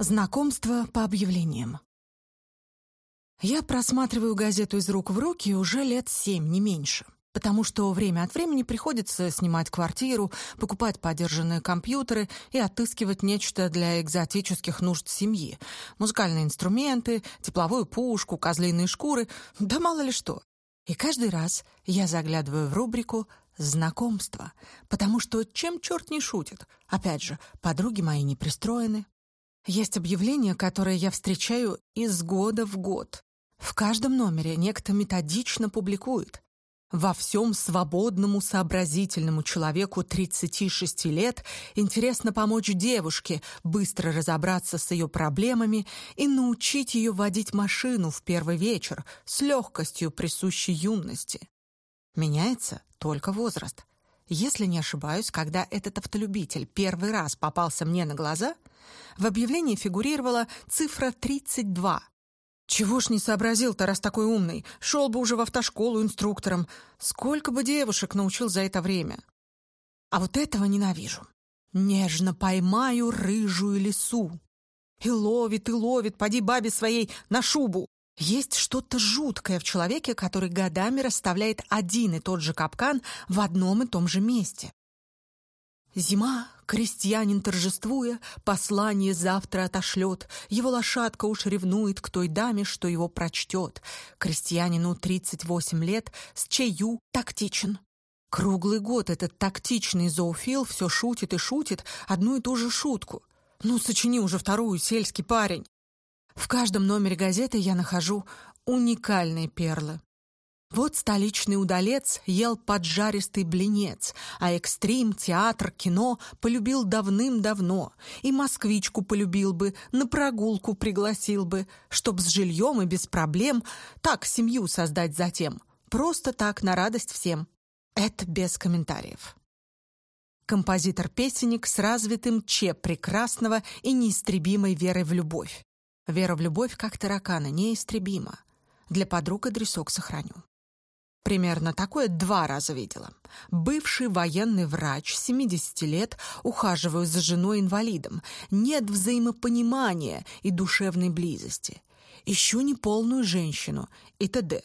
Знакомство по объявлениям. Я просматриваю газету из рук в руки уже лет семь, не меньше. Потому что время от времени приходится снимать квартиру, покупать подержанные компьютеры и отыскивать нечто для экзотических нужд семьи. Музыкальные инструменты, тепловую пушку, козлиные шкуры, да мало ли что. И каждый раз я заглядываю в рубрику «Знакомство», потому что чем черт не шутит? Опять же, подруги мои не пристроены, есть объявления, которые я встречаю из года в год. В каждом номере некто методично публикует. Во всем свободному сообразительному человеку 36 лет интересно помочь девушке быстро разобраться с ее проблемами и научить ее водить машину в первый вечер с легкостью присущей юности. Меняется только возраст. Если не ошибаюсь, когда этот автолюбитель первый раз попался мне на глаза, в объявлении фигурировала цифра 32. Чего ж не сообразил-то, раз такой умный? Шел бы уже в автошколу инструктором. Сколько бы девушек научил за это время? А вот этого ненавижу. Нежно поймаю рыжую лису. И ловит, и ловит, поди бабе своей на шубу. Есть что-то жуткое в человеке, который годами расставляет один и тот же капкан в одном и том же месте. Зима, крестьянин торжествуя, послание завтра отошлет. Его лошадка уж ревнует к той даме, что его прочтет. Крестьянину 38 лет, с чаю тактичен. Круглый год этот тактичный зоофил все шутит и шутит одну и ту же шутку. Ну, сочини уже вторую, сельский парень. В каждом номере газеты я нахожу уникальные перлы. Вот столичный удалец ел поджаристый блинец, а экстрим, театр, кино полюбил давным-давно. И москвичку полюбил бы, на прогулку пригласил бы, чтоб с жильем и без проблем так семью создать затем. Просто так, на радость всем. Это без комментариев. Композитор-песенник с развитым че прекрасного и неистребимой верой в любовь. Вера в любовь, как таракана, неистребима. Для подруг адресок сохраню. Примерно такое два раза видела. Бывший военный врач, 70 лет, ухаживаю за женой-инвалидом. Нет взаимопонимания и душевной близости. Ищу неполную женщину и т.д.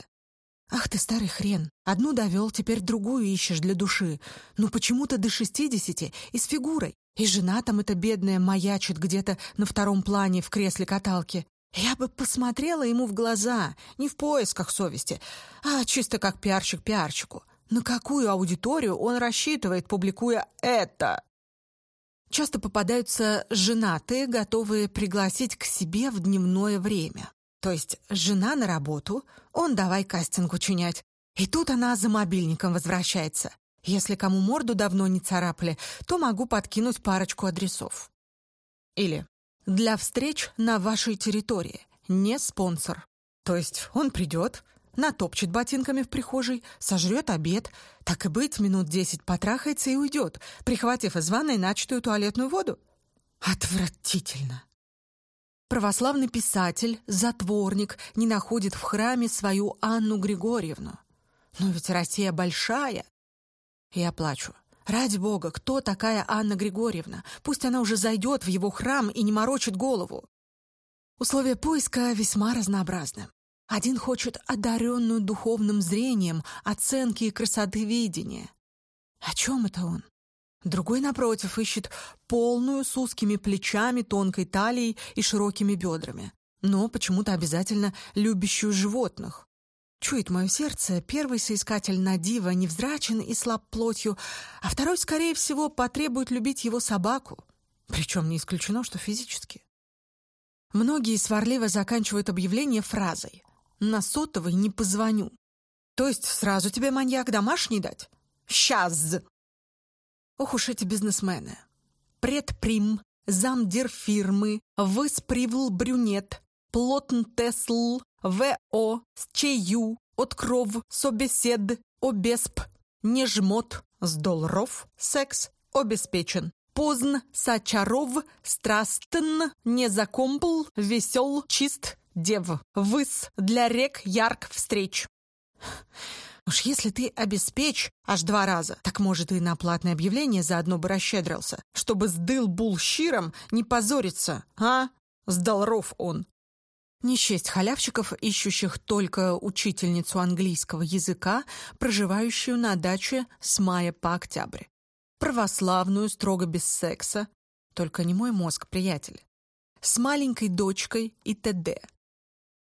Ах ты, старый хрен, одну довел, теперь другую ищешь для души. Ну почему-то до шестидесяти и с фигурой. И жена там эта бедная маячит где-то на втором плане в кресле каталки. Я бы посмотрела ему в глаза, не в поисках совести, а чисто как пиарщик пиарщику. На какую аудиторию он рассчитывает, публикуя это? Часто попадаются женатые, готовые пригласить к себе в дневное время. То есть жена на работу, он давай кастинг учинять. И тут она за мобильником возвращается. Если кому морду давно не царапали, то могу подкинуть парочку адресов. Или для встреч на вашей территории, не спонсор. То есть он придет, натопчет ботинками в прихожей, сожрет обед, так и быть, минут десять потрахается и уйдет, прихватив из ванной начатую туалетную воду. Отвратительно. Православный писатель, затворник, не находит в храме свою Анну Григорьевну. Но ведь Россия большая. Я плачу. Ради бога, кто такая Анна Григорьевна? Пусть она уже зайдет в его храм и не морочит голову. Условия поиска весьма разнообразны. Один хочет одаренную духовным зрением, оценки и красоты видения. О чем это он? Другой, напротив, ищет полную с узкими плечами, тонкой талией и широкими бедрами, но почему-то обязательно любящую животных. Чует мое сердце, первый соискатель на диво невзрачен и слаб плотью, а второй, скорее всего, потребует любить его собаку. Причем не исключено, что физически. Многие сварливо заканчивают объявление фразой «На сотовый не позвоню». То есть сразу тебе маньяк домашний дать? Сейчас! Ох уж эти бизнесмены. Предприм, замдир фирмы, выспривл брюнет, плотн тесл, ВО, СЧЮ, Откров, Собесед, Обесп, Нежмот, Сдолров, Секс, Обеспечен. Поздн, Сачаров, Страстен, Незакомпл, Весел, Чист, Дев. Выс, для рек, ярк, встреч. Уж если ты обеспечь аж два раза, так, может, и на платное объявление заодно бы расщедрился, чтобы сдыл булщиром не позориться, а? Здоров он. Не счесть халявщиков, ищущих только учительницу английского языка, проживающую на даче с мая по октябрь. Православную, строго без секса. Только не мой мозг, приятель. С маленькой дочкой и т.д.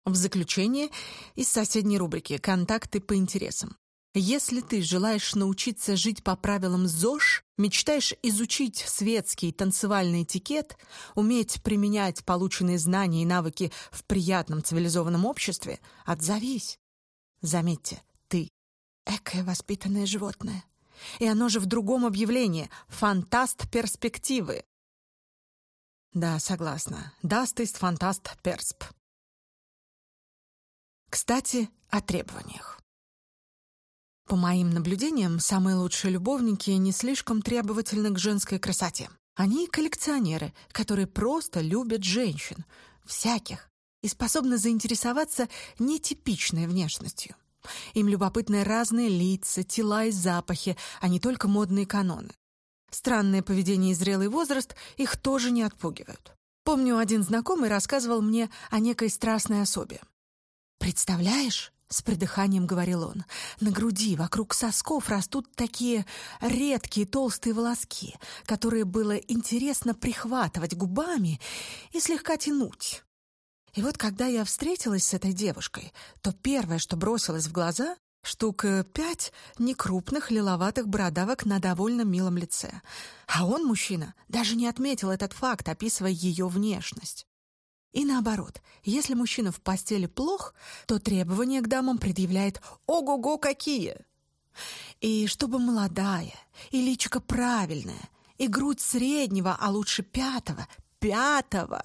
В заключение из соседней рубрики «Контакты по интересам». Если ты желаешь научиться жить по правилам ЗОЖ, мечтаешь изучить светский танцевальный этикет, уметь применять полученные знания и навыки в приятном цивилизованном обществе, отзовись. Заметьте, ты экое воспитанное животное. И оно же в другом объявлении «Фантаст перспективы». Да, согласна. Даст ist фантаст персп. Кстати, о требованиях. По моим наблюдениям, самые лучшие любовники не слишком требовательны к женской красоте. Они коллекционеры, которые просто любят женщин, всяких, и способны заинтересоваться нетипичной внешностью. Им любопытны разные лица, тела и запахи, а не только модные каноны. Странное поведение и зрелый возраст их тоже не отпугивают. Помню, один знакомый рассказывал мне о некой страстной особе. «Представляешь, — с придыханием говорил он. «На груди, вокруг сосков растут такие редкие толстые волоски, которые было интересно прихватывать губами и слегка тянуть. И вот когда я встретилась с этой девушкой, то первое, что бросилось в глаза — штук пять некрупных лиловатых бородавок на довольно милом лице. А он, мужчина, даже не отметил этот факт, описывая ее внешность. И наоборот, если мужчина в постели плох, то требования к дамам предъявляет «Ого-го, какие!» И чтобы молодая, и личико правильное, и грудь среднего, а лучше пятого, пятого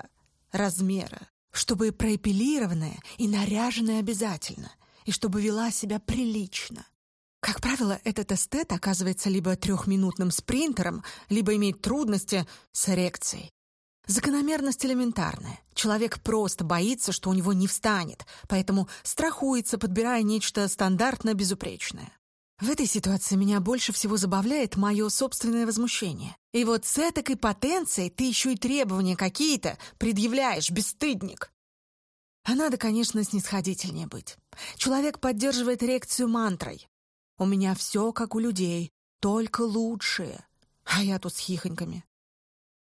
размера, чтобы проэпилированная и наряженная обязательно, и чтобы вела себя прилично. Как правило, этот эстет оказывается либо трехминутным спринтером, либо имеет трудности с эрекцией. Закономерность элементарная. Человек просто боится, что у него не встанет, поэтому страхуется, подбирая нечто стандартно безупречное. В этой ситуации меня больше всего забавляет мое собственное возмущение. И вот с этой потенцией ты еще и требования какие-то предъявляешь, бесстыдник. А надо, конечно, снисходительнее быть. Человек поддерживает эрекцию мантрой. У меня все как у людей, только лучшее. А я тут с хихоньками.